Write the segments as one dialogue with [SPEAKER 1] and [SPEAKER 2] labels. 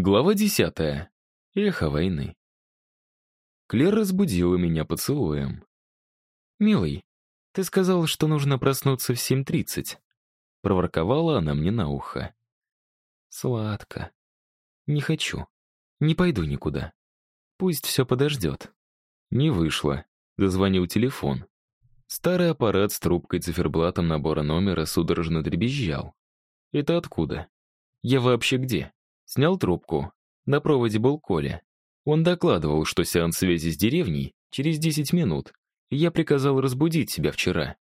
[SPEAKER 1] Глава десятая. Эхо войны. Клер разбудила меня поцелуем. «Милый, ты сказал, что нужно проснуться в 7.30». Проворковала она мне на ухо. «Сладко. Не хочу. Не пойду никуда. Пусть все подождет». Не вышло. Дозвонил телефон. Старый аппарат с трубкой циферблатом набора номера судорожно дребезжал. «Это откуда? Я вообще где?» Снял трубку. На проводе был Коля. Он докладывал, что сеанс связи с деревней через 10 минут, и я приказал разбудить себя вчера.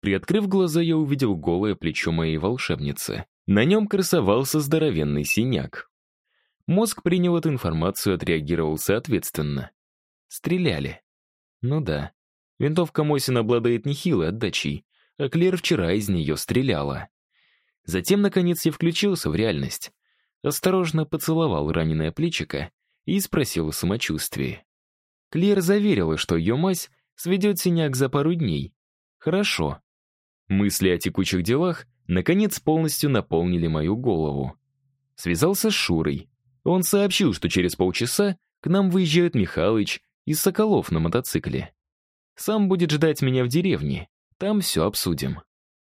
[SPEAKER 1] Приоткрыв глаза, я увидел голое плечо моей волшебницы. На нем красовался здоровенный синяк. Мозг принял эту информацию, отреагировал соответственно. Стреляли. Ну да. Винтовка Мосина обладает нехилой отдачей, а Клер вчера из нее стреляла. Затем, наконец, я включился в реальность осторожно поцеловал раненое плечико и спросил о самочувствии. Клер заверила, что ее мазь сведет синяк за пару дней. Хорошо. Мысли о текучих делах наконец полностью наполнили мою голову. Связался с Шурой. Он сообщил, что через полчаса к нам выезжают Михалыч и Соколов на мотоцикле. Сам будет ждать меня в деревне. Там все обсудим.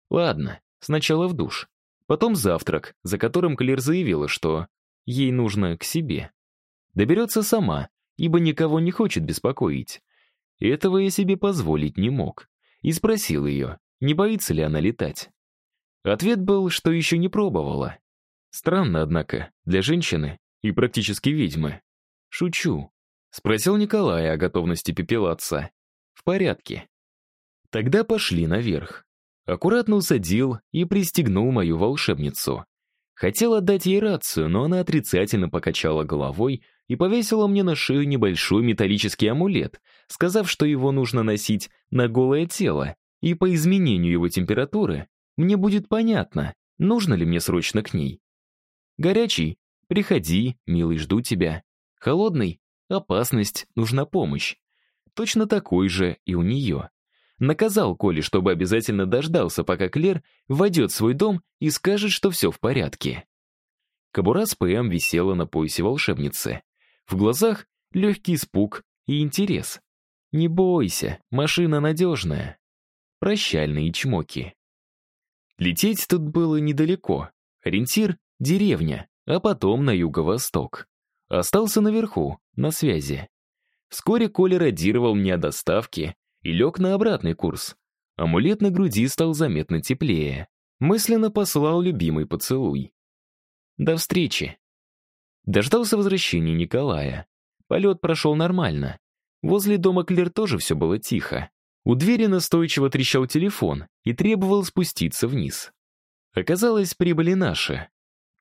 [SPEAKER 1] Ладно, сначала в душ. Потом завтрак, за которым Клер заявила, что ей нужно к себе. Доберется сама, ибо никого не хочет беспокоить. Этого я себе позволить не мог. И спросил ее, не боится ли она летать. Ответ был, что еще не пробовала. Странно, однако, для женщины и практически ведьмы. Шучу. Спросил Николая о готовности пепелаться. В порядке. Тогда пошли наверх. Аккуратно усадил и пристегнул мою волшебницу. Хотел отдать ей рацию, но она отрицательно покачала головой и повесила мне на шею небольшой металлический амулет, сказав, что его нужно носить на голое тело, и по изменению его температуры мне будет понятно, нужно ли мне срочно к ней. Горячий — приходи, милый, жду тебя. Холодный — опасность, нужна помощь. Точно такой же и у нее. Наказал Коли, чтобы обязательно дождался, пока Клер войдет в свой дом и скажет, что все в порядке. Кобура с ПМ висела на поясе волшебницы. В глазах легкий испуг и интерес. «Не бойся, машина надежная». Прощальные чмоки. Лететь тут было недалеко. Ориентир — деревня, а потом на юго-восток. Остался наверху, на связи. Вскоре Коля радировал мне о доставке, и лег на обратный курс. Амулет на груди стал заметно теплее. Мысленно послал любимый поцелуй. До встречи. Дождался возвращения Николая. Полет прошел нормально. Возле дома Клер тоже все было тихо. У двери настойчиво трещал телефон и требовал спуститься вниз. Оказалось, прибыли наши.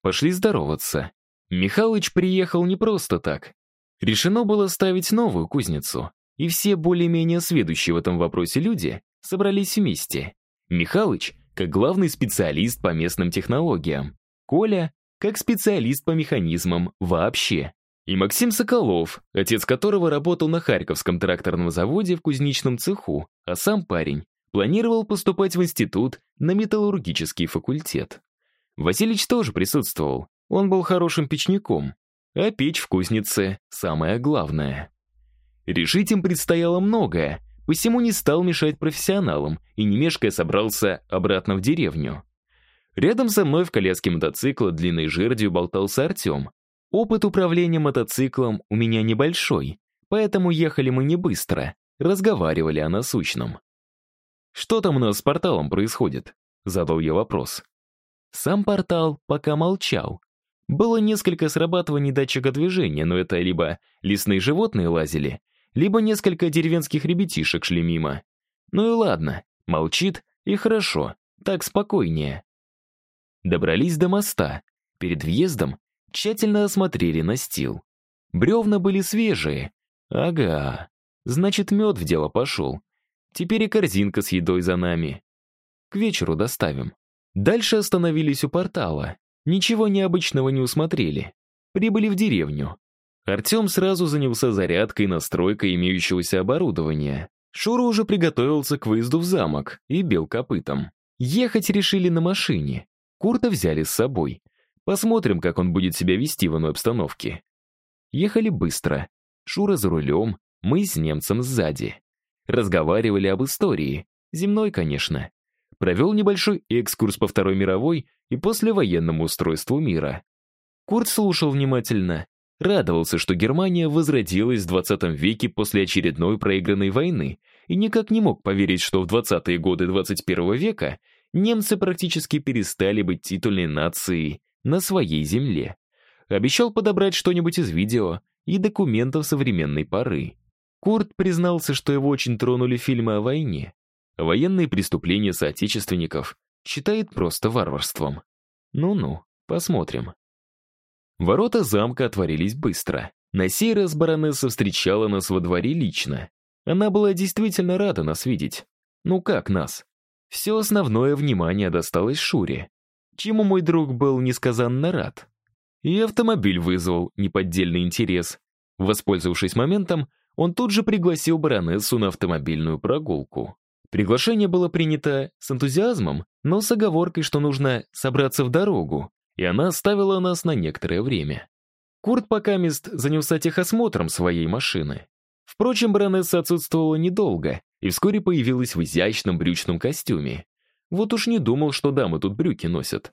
[SPEAKER 1] Пошли здороваться. Михалыч приехал не просто так. Решено было ставить новую кузницу, и все более-менее сведущие в этом вопросе люди собрались вместе. Михалыч, как главный специалист по местным технологиям, Коля, как специалист по механизмам вообще, и Максим Соколов, отец которого работал на Харьковском тракторном заводе в кузничном цеху, а сам парень планировал поступать в институт на металлургический факультет. Василич тоже присутствовал, он был хорошим печником, а печь в кузнице — самое главное. Решить им предстояло многое, посему не стал мешать профессионалам и не собрался обратно в деревню. Рядом со мной в коляске мотоцикла длинной жердью болтался Артем. Опыт управления мотоциклом у меня небольшой, поэтому ехали мы не быстро, разговаривали о насущном. «Что там у нас с порталом происходит?» — задал я вопрос. Сам портал пока молчал. Было несколько срабатываний датчика движения, но это либо лесные животные лазили, либо несколько деревенских ребятишек шли мимо. Ну и ладно, молчит, и хорошо, так спокойнее. Добрались до моста. Перед въездом тщательно осмотрели настил. Бревна были свежие. Ага, значит, мед в дело пошел. Теперь и корзинка с едой за нами. К вечеру доставим. Дальше остановились у портала. Ничего необычного не усмотрели. Прибыли в деревню. Артем сразу занялся зарядкой и настройкой имеющегося оборудования. Шура уже приготовился к выезду в замок и бил копытом. Ехать решили на машине. Курта взяли с собой. Посмотрим, как он будет себя вести в иной обстановке. Ехали быстро. Шура за рулем, мы с немцем сзади. Разговаривали об истории. Земной, конечно. Провел небольшой экскурс по Второй мировой и послевоенному устройству мира. Курт слушал внимательно. Радовался, что Германия возродилась в 20 веке после очередной проигранной войны и никак не мог поверить, что в 20-е годы 21 века немцы практически перестали быть титульной нацией на своей земле. Обещал подобрать что-нибудь из видео и документов современной поры. Курт признался, что его очень тронули фильмы о войне. Военные преступления соотечественников считает просто варварством. Ну-ну, посмотрим. Ворота замка отворились быстро. На сей раз баронесса встречала нас во дворе лично. Она была действительно рада нас видеть. Ну как нас? Все основное внимание досталось Шуре, чему мой друг был несказанно рад. И автомобиль вызвал неподдельный интерес. Воспользовавшись моментом, он тут же пригласил баронессу на автомобильную прогулку. Приглашение было принято с энтузиазмом, но с оговоркой, что нужно собраться в дорогу, и она оставила нас на некоторое время. Курт пока мест занялся техосмотром своей машины. Впрочем, баронесса отсутствовала недолго и вскоре появилась в изящном брючном костюме. Вот уж не думал, что дамы тут брюки носят.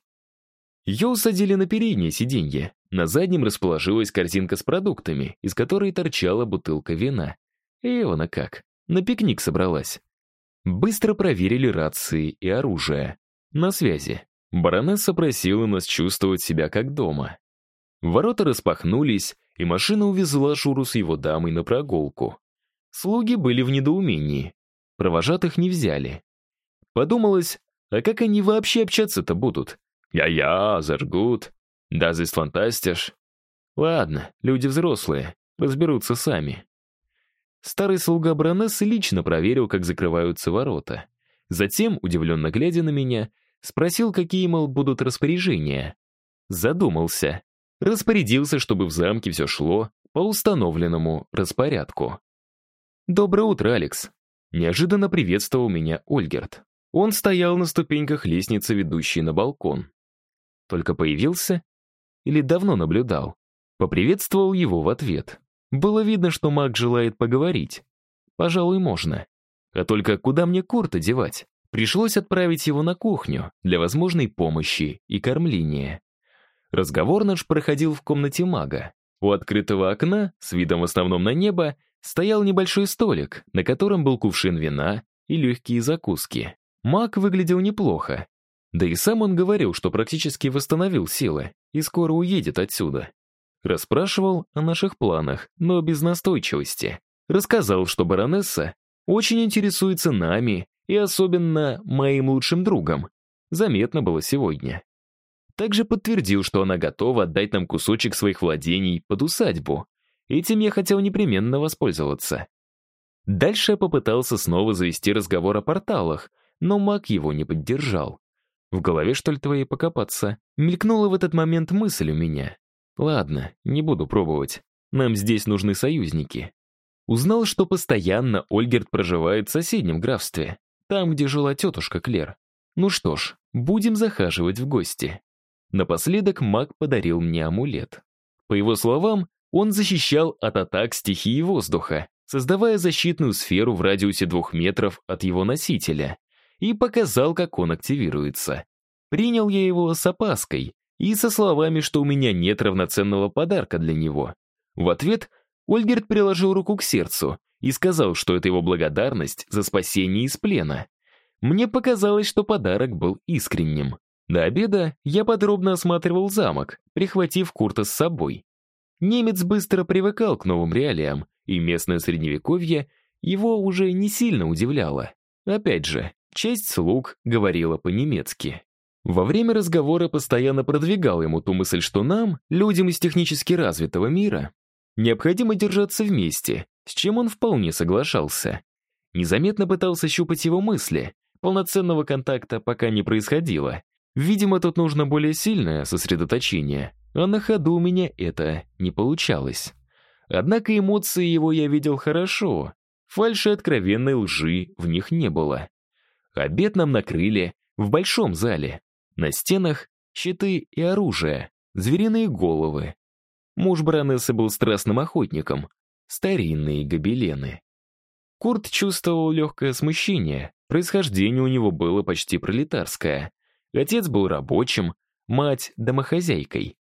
[SPEAKER 1] Ее усадили на переднее сиденье. На заднем расположилась корзинка с продуктами, из которой торчала бутылка вина. И она как, на пикник собралась. Быстро проверили рации и оружие. На связи. Баронесса просила нас чувствовать себя как дома. Ворота распахнулись, и машина увезла Шуру с его дамой на прогулку. Слуги были в недоумении. Провожатых не взяли. Подумалось, а как они вообще общаться-то будут? «Я-я, зажгут. Да, здесь фантастиш». Ладно, люди взрослые, разберутся сами. Старый слуга баронессы лично проверил, как закрываются ворота. Затем, удивленно глядя на меня, спросил, какие, мол, будут распоряжения. Задумался. Распорядился, чтобы в замке все шло по установленному распорядку. «Доброе утро, Алекс!» Неожиданно приветствовал меня Ольгерт. Он стоял на ступеньках лестницы, ведущей на балкон. Только появился? Или давно наблюдал? Поприветствовал его в ответ. Было видно, что маг желает поговорить. Пожалуй, можно. А только куда мне Курта девать? Пришлось отправить его на кухню для возможной помощи и кормления. Разговор наш проходил в комнате мага. У открытого окна, с видом в основном на небо, стоял небольшой столик, на котором был кувшин вина и легкие закуски. Маг выглядел неплохо. Да и сам он говорил, что практически восстановил силы и скоро уедет отсюда. Расспрашивал о наших планах, но без настойчивости. Рассказал, что баронесса очень интересуется нами и особенно моим лучшим другом. Заметно было сегодня. Также подтвердил, что она готова отдать нам кусочек своих владений под усадьбу. Этим я хотел непременно воспользоваться. Дальше я попытался снова завести разговор о порталах, но маг его не поддержал. В голове, что ли, твоей покопаться? Мелькнула в этот момент мысль у меня. Ладно, не буду пробовать. Нам здесь нужны союзники. Узнал, что постоянно Ольгерт проживает в соседнем графстве, там, где жила тетушка Клер. Ну что ж, будем захаживать в гости. Напоследок маг подарил мне амулет. По его словам, он защищал от атак стихии воздуха, создавая защитную сферу в радиусе двух метров от его носителя, и показал, как он активируется. Принял я его с опаской, и со словами, что у меня нет равноценного подарка для него. В ответ Ольгерт приложил руку к сердцу и сказал, что это его благодарность за спасение из плена. Мне показалось, что подарок был искренним. До обеда я подробно осматривал замок, прихватив Курта с собой. Немец быстро привыкал к новым реалиям, и местное средневековье его уже не сильно удивляло. Опять же, часть слуг говорила по-немецки. Во время разговора постоянно продвигал ему ту мысль, что нам, людям из технически развитого мира, необходимо держаться вместе, с чем он вполне соглашался. Незаметно пытался щупать его мысли, полноценного контакта пока не происходило. Видимо, тут нужно более сильное сосредоточение, а на ходу у меня это не получалось. Однако эмоции его я видел хорошо, фальши откровенной лжи в них не было. Обед нам накрыли в большом зале. На стенах щиты и оружие. звериные головы. Муж баронессы был страстным охотником, старинные гобелены. Курт чувствовал легкое смущение, происхождение у него было почти пролетарское. Отец был рабочим, мать — домохозяйкой.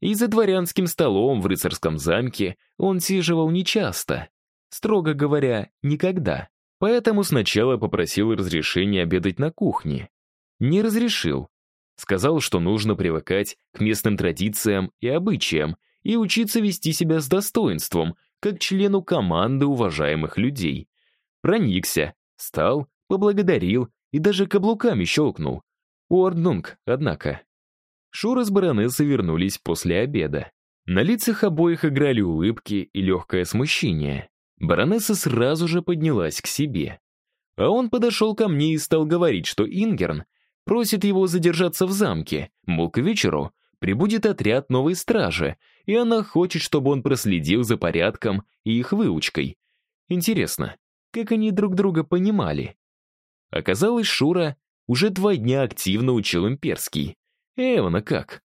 [SPEAKER 1] И за дворянским столом в рыцарском замке он сиживал нечасто. Строго говоря, никогда. Поэтому сначала попросил разрешения обедать на кухне. Не разрешил. Сказал, что нужно привыкать к местным традициям и обычаям и учиться вести себя с достоинством, как члену команды уважаемых людей. Проникся, стал, поблагодарил и даже каблуками щелкнул. Уорднунг, однако. Шура с баронессой вернулись после обеда. На лицах обоих играли улыбки и легкое смущение. Баронесса сразу же поднялась к себе. А он подошел ко мне и стал говорить, что Ингерн просит его задержаться в замке, мол, к вечеру прибудет отряд новой стражи, и она хочет, чтобы он проследил за порядком и их выучкой. Интересно, как они друг друга понимали? Оказалось, Шура уже два дня активно учил имперский. Эвана как?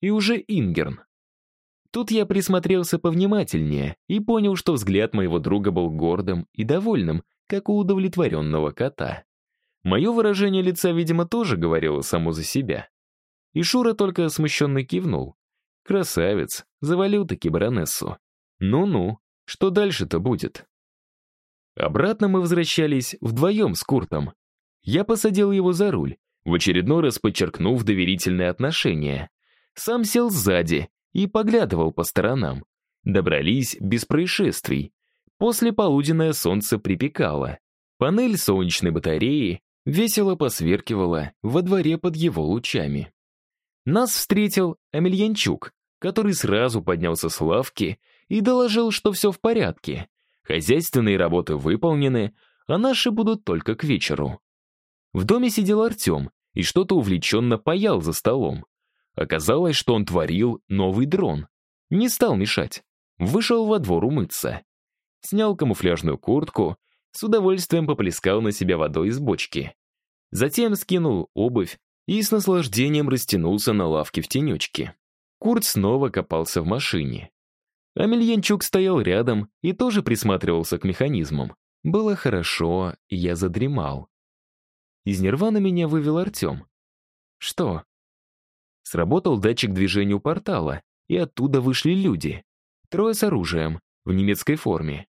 [SPEAKER 1] И уже Ингерн. Тут я присмотрелся повнимательнее и понял, что взгляд моего друга был гордым и довольным, как у удовлетворенного кота. Мое выражение лица, видимо, тоже говорило само за себя. И Шура только смущенно кивнул. Красавец, завалил таки баронессу. Ну-ну, что дальше-то будет? Обратно мы возвращались вдвоем с Куртом. Я посадил его за руль, в очередной раз подчеркнув доверительные отношения. Сам сел сзади и поглядывал по сторонам. Добрались без происшествий. После полуденное солнце припекало. Панель солнечной батареи весело посверкивала во дворе под его лучами. Нас встретил Амельянчук, который сразу поднялся с лавки и доложил, что все в порядке. Хозяйственные работы выполнены, а наши будут только к вечеру. В доме сидел Артем и что-то увлеченно паял за столом. Оказалось, что он творил новый дрон. Не стал мешать. Вышел во двор умыться. Снял камуфляжную куртку, с удовольствием поплескал на себя водой из бочки. Затем скинул обувь и с наслаждением растянулся на лавке в тенечке. Курт снова копался в машине. Амельянчук стоял рядом и тоже присматривался к механизмам. Было хорошо, я задремал. Из нирвана меня вывел Артем. Что? Сработал датчик движения у портала, и оттуда вышли люди. Трое с оружием, в немецкой форме.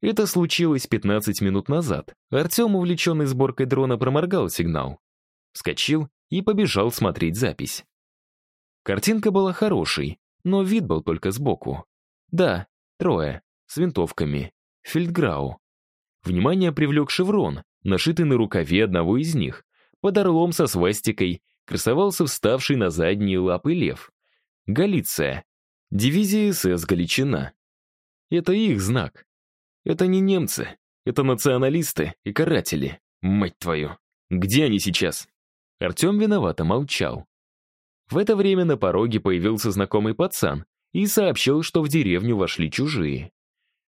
[SPEAKER 1] Это случилось 15 минут назад. Артем, увлеченный сборкой дрона, проморгал сигнал. Вскочил и побежал смотреть запись. Картинка была хорошей, но вид был только сбоку. Да, трое, с винтовками. Фельдграу. Внимание привлек шеврон, нашитый на рукаве одного из них. Под орлом со свастикой красовался вставший на задние лапы лев. Галиция. Дивизия СС Галичина. Это их знак. Это не немцы. Это националисты и каратели. Мать твою. Где они сейчас? Артем виновато молчал. В это время на пороге появился знакомый пацан и сообщил, что в деревню вошли чужие.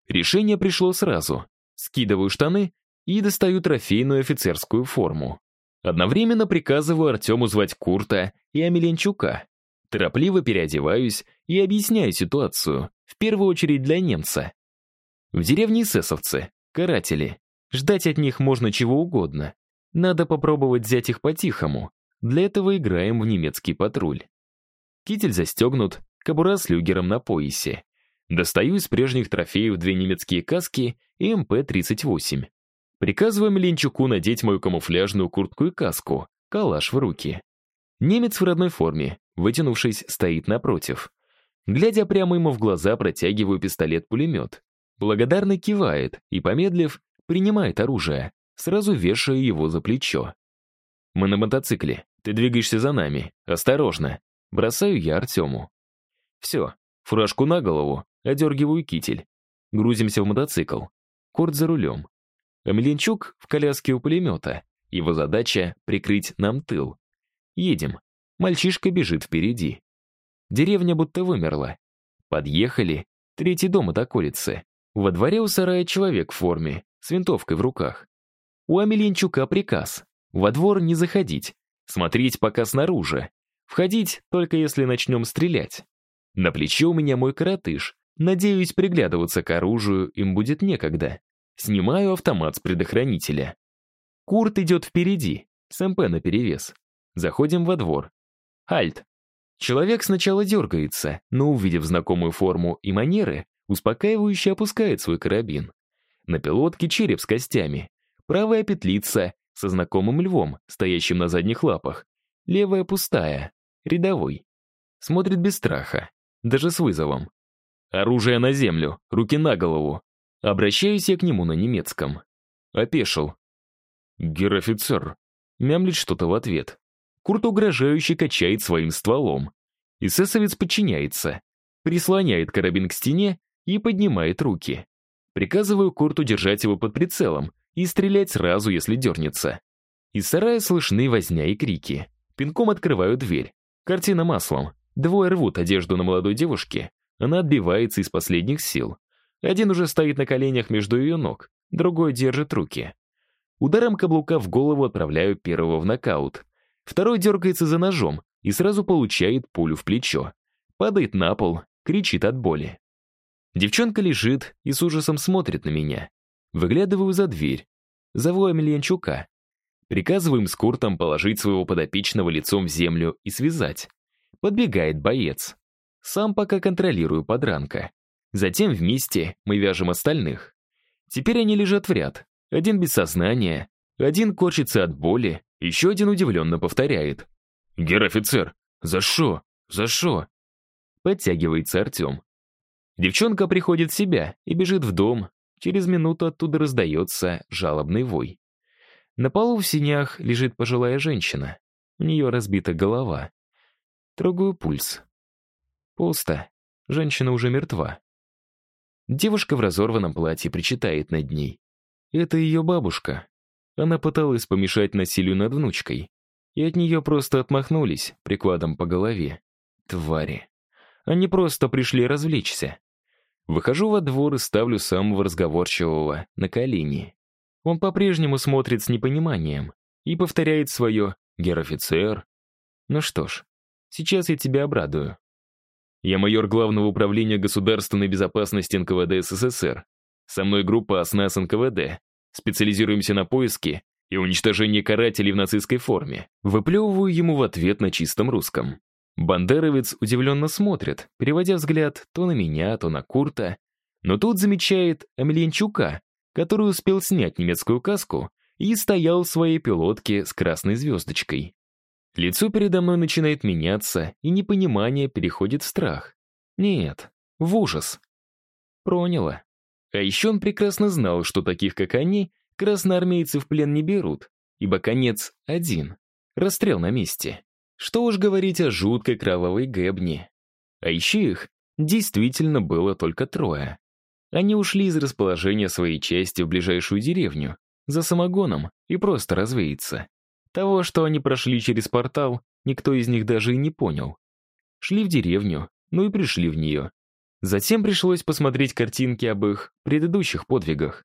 [SPEAKER 1] Решение пришло сразу. Скидываю штаны и достаю трофейную офицерскую форму. Одновременно приказываю Артему звать Курта и Амеленчука. Торопливо переодеваюсь и объясняю ситуацию, в первую очередь для немца. В деревне эсэсовцы, каратели. Ждать от них можно чего угодно. Надо попробовать взять их по-тихому. Для этого играем в немецкий патруль. Китель застегнут, кобура с люгером на поясе. Достаю из прежних трофеев две немецкие каски и МП-38. Приказываю Меленчуку надеть мою камуфляжную куртку и каску, калаш в руки. Немец в родной форме, вытянувшись, стоит напротив. Глядя прямо ему в глаза, протягиваю пистолет-пулемет. Благодарно кивает и, помедлив, принимает оружие, сразу вешая его за плечо. «Мы на мотоцикле. Ты двигаешься за нами. Осторожно!» Бросаю я Артему. Все, фуражку на голову, одергиваю китель. Грузимся в мотоцикл. Корт за рулем. Амеленчук в коляске у пулемета. Его задача — прикрыть нам тыл. Едем. Мальчишка бежит впереди. Деревня будто вымерла. Подъехали. Третий дом от околицы. Во дворе у сарая человек в форме, с винтовкой в руках. У Амеленчука приказ. Во двор не заходить. Смотреть пока снаружи. Входить только если начнем стрелять. На плече у меня мой коротыш. Надеюсь, приглядываться к оружию им будет некогда. Снимаю автомат с предохранителя. Курт идет впереди, с МП наперевес. Заходим во двор. Альт. Человек сначала дергается, но, увидев знакомую форму и манеры, успокаивающе опускает свой карабин. На пилотке череп с костями. Правая петлица со знакомым львом, стоящим на задних лапах. Левая пустая, рядовой. Смотрит без страха, даже с вызовом. Оружие на землю, руки на голову. Обращаюсь я к нему на немецком. Опешил. «Гер-офицер», мямлит что-то в ответ. Курт угрожающе качает своим стволом. Эсэсовец подчиняется, прислоняет карабин к стене и поднимает руки. Приказываю Курту держать его под прицелом и стрелять сразу, если дернется. Из сарая слышны возня и крики. Пинком открываю дверь. Картина маслом. Двое рвут одежду на молодой девушке. Она отбивается из последних сил. Один уже стоит на коленях между ее ног, другой держит руки. Ударом каблука в голову отправляю первого в нокаут. Второй дергается за ножом и сразу получает пулю в плечо. Падает на пол, кричит от боли. Девчонка лежит и с ужасом смотрит на меня. Выглядываю за дверь. Зову Амельянчука. Приказываем с Куртом положить своего подопечного лицом в землю и связать. Подбегает боец. Сам пока контролирую подранка. Затем вместе мы вяжем остальных. Теперь они лежат в ряд. Один без сознания, один корчится от боли, еще один удивленно повторяет. «Гер-офицер, за шо? За шо?» Подтягивается Артем. Девчонка приходит в себя и бежит в дом. Через минуту оттуда раздается жалобный вой. На полу в синях лежит пожилая женщина. У нее разбита голова. Трогаю пульс. Пусто. Женщина уже мертва. Девушка в разорванном платье причитает над ней. Это ее бабушка. Она пыталась помешать насилию над внучкой. И от нее просто отмахнулись прикладом по голове. Твари. Они просто пришли развлечься. Выхожу во двор и ставлю самого разговорчивого на колени. Он по-прежнему смотрит с непониманием и повторяет свое «гер-офицер». Ну что ж, сейчас я тебя обрадую. Я майор Главного управления государственной безопасности НКВД СССР. Со мной группа ОСНАС НКВД. Специализируемся на поиске и уничтожении карателей в нацистской форме. Выплевываю ему в ответ на чистом русском. Бандеровец удивленно смотрит, переводя взгляд то на меня, то на Курта. Но тут замечает Амельянчука, который успел снять немецкую каску и стоял в своей пилотке с красной звездочкой. Лицо передо мной начинает меняться, и непонимание переходит в страх. Нет, в ужас. Проняло. А еще он прекрасно знал, что таких, как они, красноармейцы в плен не берут, ибо конец один — расстрел на месте. Что уж говорить о жуткой кровавой гэбне. А еще их действительно было только трое. Они ушли из расположения своей части в ближайшую деревню, за самогоном, и просто развеяться. Того, что они прошли через портал, никто из них даже и не понял. Шли в деревню, ну и пришли в нее. Затем пришлось посмотреть картинки об их предыдущих подвигах.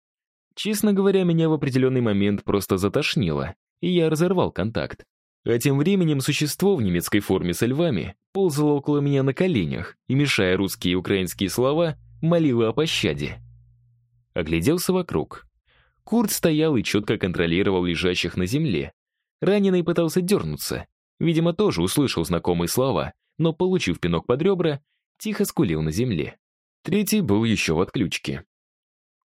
[SPEAKER 1] Честно говоря, меня в определенный момент просто затошнило, и я разорвал контакт. А тем временем существо в немецкой форме со львами ползало около меня на коленях и, мешая русские и украинские слова, молило о пощаде. Огляделся вокруг. Курт стоял и четко контролировал лежащих на земле. Раненый пытался дернуться. Видимо, тоже услышал знакомые слова, но, получив пинок под ребра, тихо скулил на земле. Третий был еще в отключке.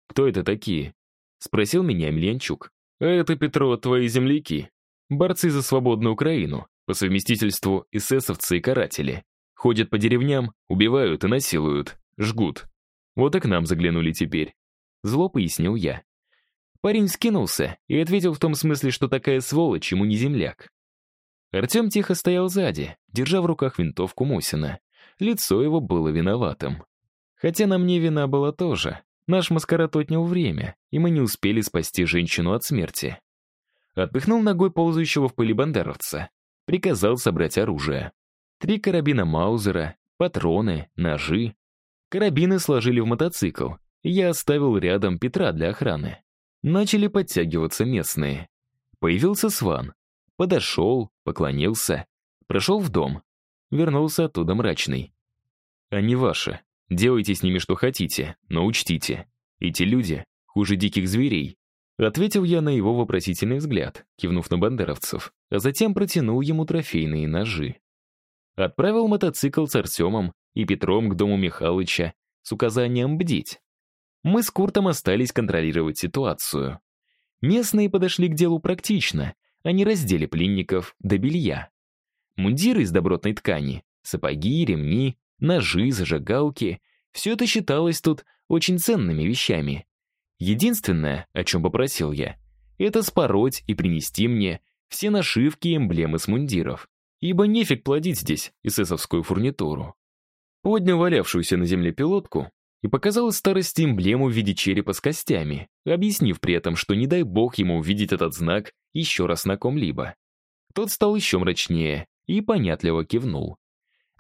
[SPEAKER 1] «Кто это такие?» — спросил меня Емельянчук. «Это, Петро, твои земляки», Борцы за свободную Украину, по совместительству эсэсовцы и каратели. Ходят по деревням, убивают и насилуют, жгут. Вот и к нам заглянули теперь. Зло пояснил я. Парень скинулся и ответил в том смысле, что такая сволочь ему не земляк. Артем тихо стоял сзади, держа в руках винтовку Мусина. Лицо его было виноватым. Хотя на мне вина была тоже. Наш маскарад отнял время, и мы не успели спасти женщину от смерти. Отпихнул ногой ползающего в пыли бандеровца. Приказал собрать оружие. Три карабина Маузера, патроны, ножи. Карабины сложили в мотоцикл. Я оставил рядом Петра для охраны. Начали подтягиваться местные. Появился Сван. Подошел, поклонился. Прошел в дом. вернулся оттуда мрачный. «Они ваши. Делайте с ними что хотите, но учтите. Эти люди хуже диких зверей». Ответил я на его вопросительный взгляд, кивнув на бандеровцев, а затем протянул ему трофейные ножи. Отправил мотоцикл с Артемом и Петром к дому Михалыча с указанием бдить. Мы с Куртом остались контролировать ситуацию. Местные подошли к делу практично, они раздели пленников до белья. Мундиры из добротной ткани, сапоги, ремни, ножи, зажигалки — все это считалось тут очень ценными вещами. Единственное, о чем попросил я, это спороть и принести мне все нашивки и эмблемы с мундиров, ибо нефиг плодить здесь эсэсовскую фурнитуру. Поднял валявшуюся на земле пилотку и показал старости эмблему в виде черепа с костями, объяснив при этом, что не дай бог ему увидеть этот знак еще раз на ком-либо. Тот стал еще мрачнее и понятливо кивнул.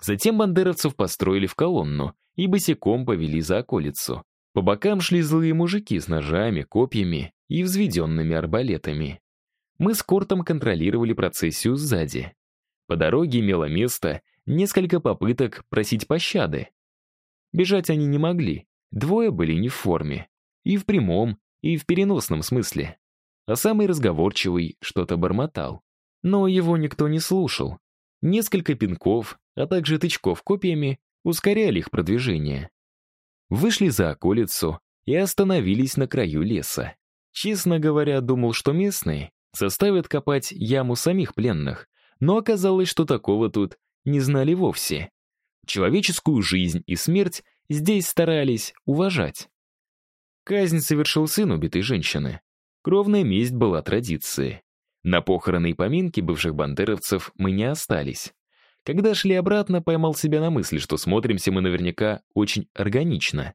[SPEAKER 1] Затем бандеровцев построили в колонну и босиком повели за околицу. По бокам шли злые мужики с ножами, копьями и взведенными арбалетами. Мы с Кортом контролировали процессию сзади. По дороге имело место несколько попыток просить пощады. Бежать они не могли, двое были не в форме. И в прямом, и в переносном смысле. А самый разговорчивый что-то бормотал. Но его никто не слушал. Несколько пинков, а также тычков копьями ускоряли их продвижение вышли за околицу и остановились на краю леса. Честно говоря, думал, что местные заставят копать яму самих пленных, но оказалось, что такого тут не знали вовсе. Человеческую жизнь и смерть здесь старались уважать. Казнь совершил сын убитой женщины. Кровная месть была традицией. На похороны и поминки бывших бандеровцев мы не остались. Когда шли обратно, поймал себя на мысли, что смотримся мы наверняка очень органично.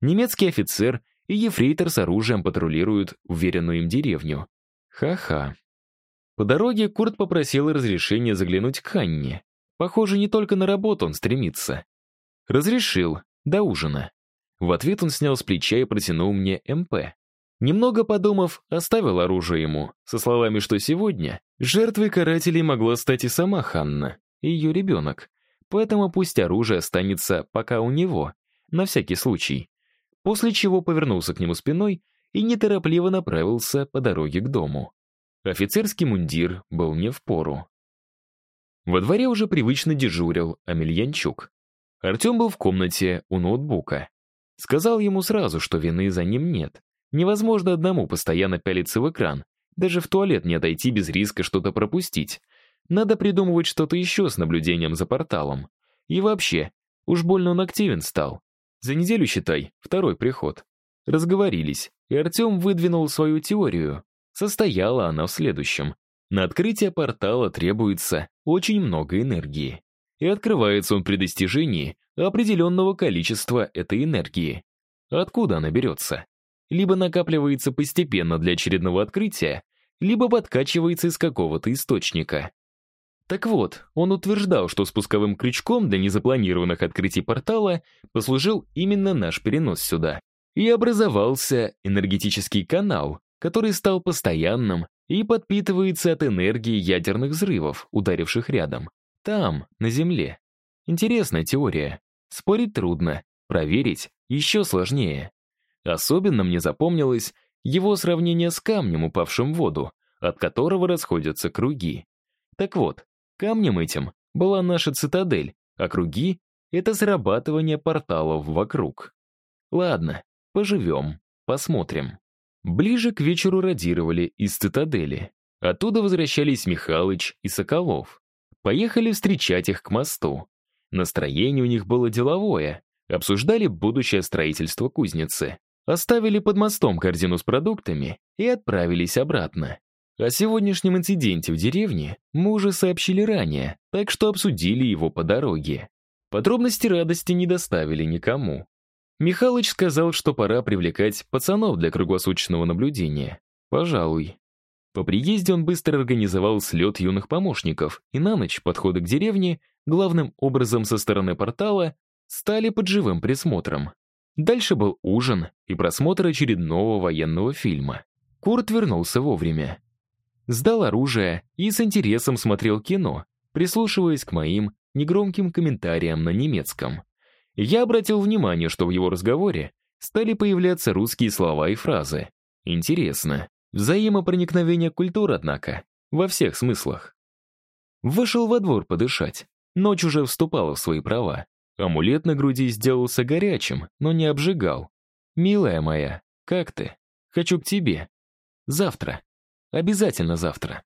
[SPEAKER 1] Немецкий офицер и ефрейтор с оружием патрулируют уверенную им деревню. Ха-ха. По дороге Курт попросил разрешения заглянуть к Ханне. Похоже, не только на работу он стремится. Разрешил, до ужина. В ответ он снял с плеча и протянул мне МП. Немного подумав, оставил оружие ему, со словами, что сегодня жертвой карателей могла стать и сама Ханна и ее ребенок. Поэтому пусть оружие останется пока у него, на всякий случай. После чего повернулся к нему спиной и неторопливо направился по дороге к дому. Офицерский мундир был не в пору. Во дворе уже привычно дежурил Амельянчук. Артем был в комнате у ноутбука. Сказал ему сразу, что вины за ним нет. Невозможно одному постоянно пялиться в экран, даже в туалет не отойти без риска что-то пропустить. Надо придумывать что-то еще с наблюдением за порталом. И вообще, уж больно он активен стал. За неделю, считай, второй приход. Разговорились, и Артем выдвинул свою теорию. Состояла она в следующем. На открытие портала требуется очень много энергии. И открывается он при достижении определенного количества этой энергии. Откуда она берется? Либо накапливается постепенно для очередного открытия, либо подкачивается из какого-то источника. Так вот, он утверждал, что спусковым крючком для незапланированных открытий портала послужил именно наш перенос сюда. И образовался энергетический канал, который стал постоянным и подпитывается от энергии ядерных взрывов, ударивших рядом. Там, на Земле. Интересная теория. Спорить трудно, проверить еще сложнее. Особенно мне запомнилось его сравнение с камнем, упавшим в воду, от которого расходятся круги. Так вот, Камнем этим была наша цитадель, а круги — это срабатывание порталов вокруг. Ладно, поживем, посмотрим. Ближе к вечеру радировали из цитадели. Оттуда возвращались Михалыч и Соколов. Поехали встречать их к мосту. Настроение у них было деловое. Обсуждали будущее строительство кузницы. Оставили под мостом корзину с продуктами и отправились обратно. О сегодняшнем инциденте в деревне мы уже сообщили ранее, так что обсудили его по дороге. Подробности радости не доставили никому. Михалыч сказал, что пора привлекать пацанов для круглосуточного наблюдения. Пожалуй. По приезде он быстро организовал слет юных помощников, и на ночь подходы к деревне, главным образом со стороны портала, стали под живым присмотром. Дальше был ужин и просмотр очередного военного фильма. Курт вернулся вовремя сдал оружие и с интересом смотрел кино, прислушиваясь к моим негромким комментарием на немецком. Я обратил внимание, что в его разговоре стали появляться русские слова и фразы. Интересно. Взаимопроникновение культур, однако, во всех смыслах. Вышел во двор подышать. Ночь уже вступала в свои права. Амулет на груди сделался горячим, но не обжигал. «Милая моя, как ты? Хочу к тебе. Завтра. Обязательно завтра».